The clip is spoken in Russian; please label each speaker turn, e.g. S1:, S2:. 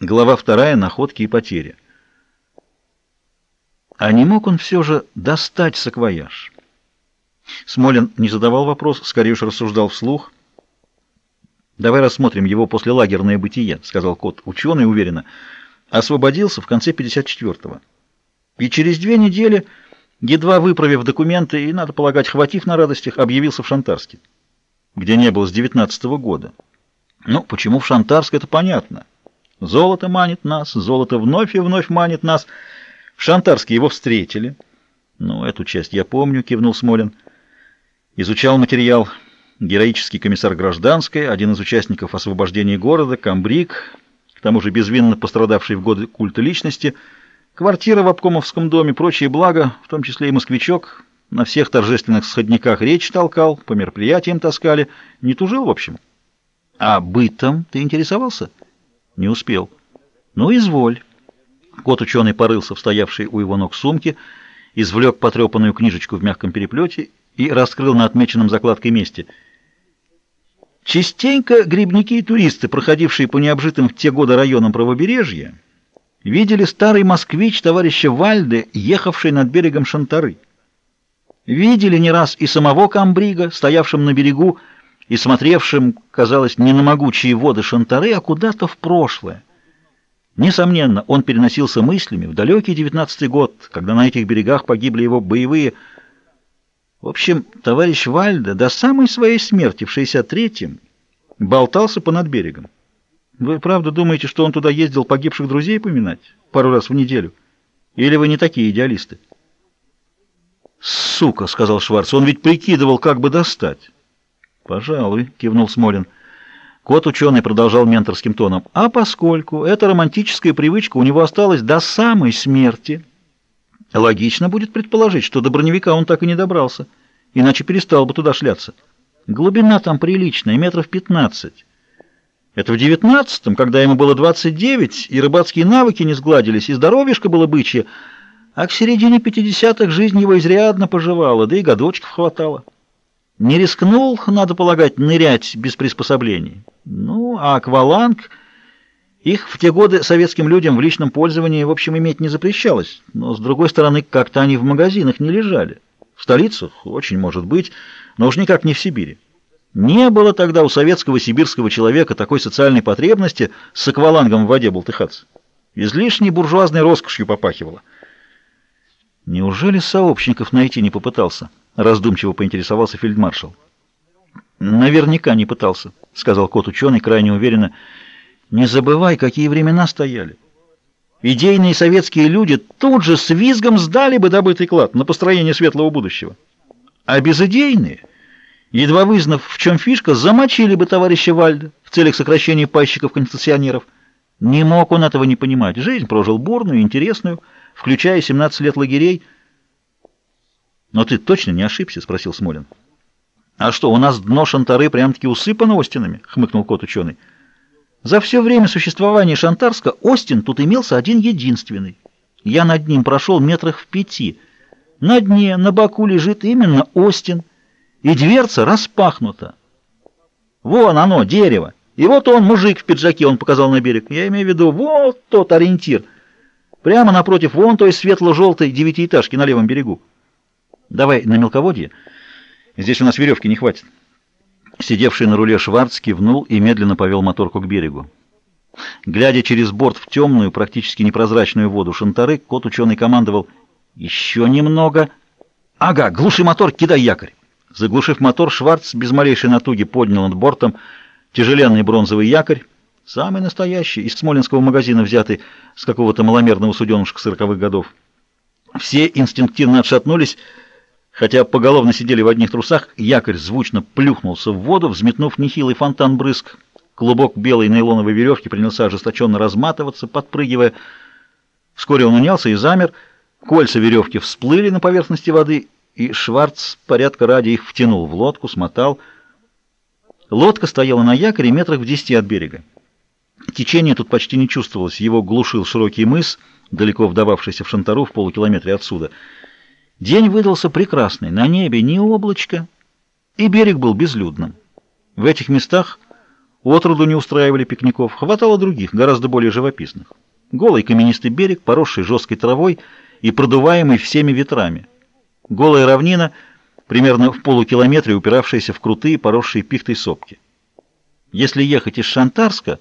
S1: Глава вторая. Находки и потери. А не мог он все же достать саквояж? Смолин не задавал вопрос, скорее уж рассуждал вслух. «Давай рассмотрим его послелагерное бытие», — сказал кот. Ученый уверенно. Освободился в конце 54-го. И через две недели, едва выправив документы и, надо полагать, хватив на радостях, объявился в Шантарске, где не был с 19 -го года. Ну, почему в Шантарск, это понятно. Золото манит нас, золото вновь и вновь манит нас. В Шантарске его встретили. Ну, эту часть я помню, кивнул Смолин. Изучал материал героический комиссар гражданской, один из участников освобождения города, комбриг, к тому же безвинно пострадавший в годы культа личности, квартира в обкомовском доме, прочие блага, в том числе и москвичок, на всех торжественных сходниках речь толкал, по мероприятиям таскали, не тужил, в общем. А бытом ты интересовался? Не успел. Ну, изволь. Кот-ученый порылся в стоявшей у его ног сумке, извлек потрепанную книжечку в мягком переплете и раскрыл на отмеченном закладкой месте. Частенько грибники и туристы, проходившие по необжитым в те годы районам правобережья, видели старый москвич товарища Вальде, ехавший над берегом Шантары. Видели не раз и самого Камбрига, стоявшим на берегу, и смотревшим, казалось, не на могучие воды Шантары, а куда-то в прошлое. Несомненно, он переносился мыслями в далекий девятнадцатый год, когда на этих берегах погибли его боевые... В общем, товарищ Вальда до самой своей смерти в 63-м болтался понад берегом. Вы правда думаете, что он туда ездил погибших друзей поминать пару раз в неделю? Или вы не такие идеалисты? «Сука!» — сказал Шварц. «Он ведь прикидывал, как бы достать». «Пожалуй», — кивнул Смолин. Кот-ученый продолжал менторским тоном. «А поскольку эта романтическая привычка у него осталась до самой смерти, логично будет предположить, что до броневика он так и не добрался, иначе перестал бы туда шляться. Глубина там приличная, метров пятнадцать. Это в девятнадцатом, когда ему было двадцать девять, и рыбацкие навыки не сгладились, и здоровьишко было бычье, а к середине пятидесятых жизнь его изрядно поживала, да и годочков хватало». Не рискнул, надо полагать, нырять без приспособлений. Ну, а акваланг... Их в те годы советским людям в личном пользовании, в общем, иметь не запрещалось. Но, с другой стороны, как-то они в магазинах не лежали. В столицах очень может быть, но уж никак не в Сибири. Не было тогда у советского сибирского человека такой социальной потребности с аквалангом в воде болтыхаться. Излишней буржуазной роскошью попахивало. Неужели сообщников найти не попытался? Раздумчиво поинтересовался фельдмаршал. Наверняка не пытался, сказал кот-ученый крайне уверенно. Не забывай, какие времена стояли. Идейные советские люди тут же с визгом сдали бы добытый клад на построение светлого будущего. А безидейные, едва вызнав, в чем фишка, замочили бы товарища Вальда в целях сокращения пайщиков-концессионеров. Не мог он этого не понимать. Жизнь прожил бурную, интересную, включая 17 лет лагерей. «Но ты точно не ошибся?» — спросил Смолин. «А что, у нас дно Шантары прям-таки усыпано Остинами?» — хмыкнул кот-ученый. «За все время существования Шантарска Остин тут имелся один единственный. Я над ним прошел метрах в пяти. На дне, на боку лежит именно Остин, и дверца распахнута. Вон оно, дерево. И вот он, мужик в пиджаке, он показал на берег. Я имею в виду, вот тот ориентир». Прямо напротив вон той светло-желтой девятиэтажки на левом берегу. Давай на мелководье. Здесь у нас веревки не хватит. Сидевший на руле Шварц кивнул и медленно повел моторку к берегу. Глядя через борт в темную, практически непрозрачную воду Шантары, кот-ученый командовал «Еще немного». «Ага, глуши мотор, кидай якорь». Заглушив мотор, Шварц без малейшей натуги поднял над бортом тяжеленный бронзовый якорь, Самый настоящий, из смолинского магазина взятый, с какого-то маломерного суденышка сороковых годов. Все инстинктивно отшатнулись, хотя поголовно сидели в одних трусах, якорь звучно плюхнулся в воду, взметнув нехилый фонтан брызг. Клубок белой нейлоновой веревки принялся ожесточенно разматываться, подпрыгивая. Вскоре он унялся и замер, кольца веревки всплыли на поверхности воды, и Шварц порядка ради их втянул в лодку, смотал. Лодка стояла на якоре метрах в десяти от берега. Течение тут почти не чувствовалось, его глушил широкий мыс, далеко вдававшийся в Шантару в полукилометре отсюда. День выдался прекрасный, на небе ни облачка, и берег был безлюдным. В этих местах отроду не устраивали пикников, хватало других, гораздо более живописных. Голый каменистый берег, поросший жесткой травой и продуваемый всеми ветрами. Голая равнина, примерно в полукилометре упиравшаяся в крутые, поросшие пихтой сопки. Если ехать из Шантарска,